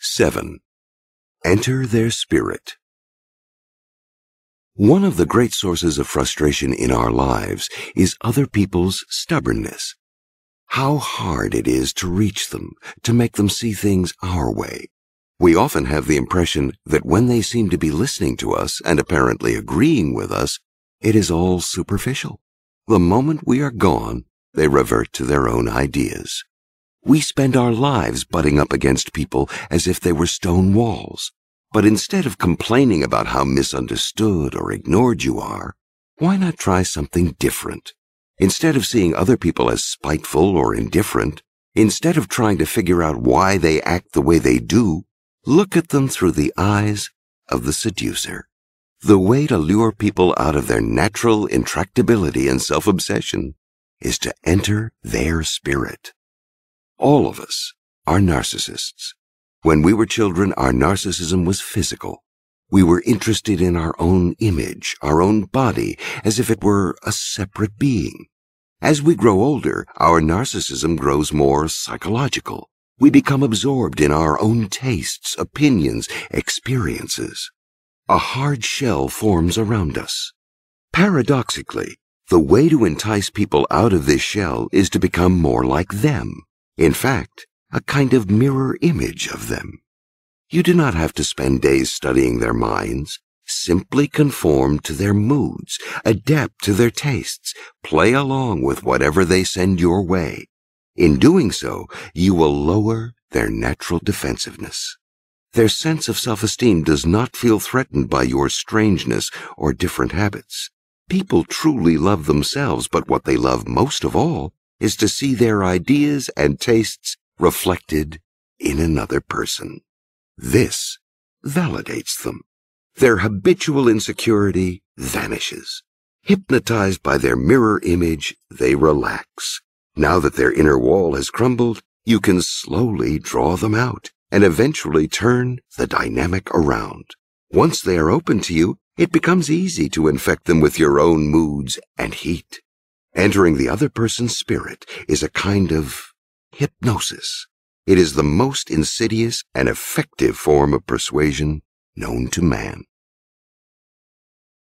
7. Enter their spirit. One of the great sources of frustration in our lives is other people's stubbornness. How hard it is to reach them, to make them see things our way. We often have the impression that when they seem to be listening to us and apparently agreeing with us, it is all superficial. The moment we are gone, they revert to their own ideas. We spend our lives butting up against people as if they were stone walls. But instead of complaining about how misunderstood or ignored you are, why not try something different? Instead of seeing other people as spiteful or indifferent, instead of trying to figure out why they act the way they do, look at them through the eyes of the seducer. The way to lure people out of their natural intractability and self-obsession is to enter their spirit. All of us are narcissists. When we were children, our narcissism was physical. We were interested in our own image, our own body, as if it were a separate being. As we grow older, our narcissism grows more psychological. We become absorbed in our own tastes, opinions, experiences. A hard shell forms around us. Paradoxically, the way to entice people out of this shell is to become more like them. In fact, a kind of mirror image of them. You do not have to spend days studying their minds. Simply conform to their moods, adapt to their tastes, play along with whatever they send your way. In doing so, you will lower their natural defensiveness. Their sense of self-esteem does not feel threatened by your strangeness or different habits. People truly love themselves, but what they love most of all is to see their ideas and tastes reflected in another person. This validates them. Their habitual insecurity vanishes. Hypnotized by their mirror image, they relax. Now that their inner wall has crumbled, you can slowly draw them out and eventually turn the dynamic around. Once they are open to you, it becomes easy to infect them with your own moods and heat. Entering the other person's spirit is a kind of hypnosis. It is the most insidious and effective form of persuasion known to man.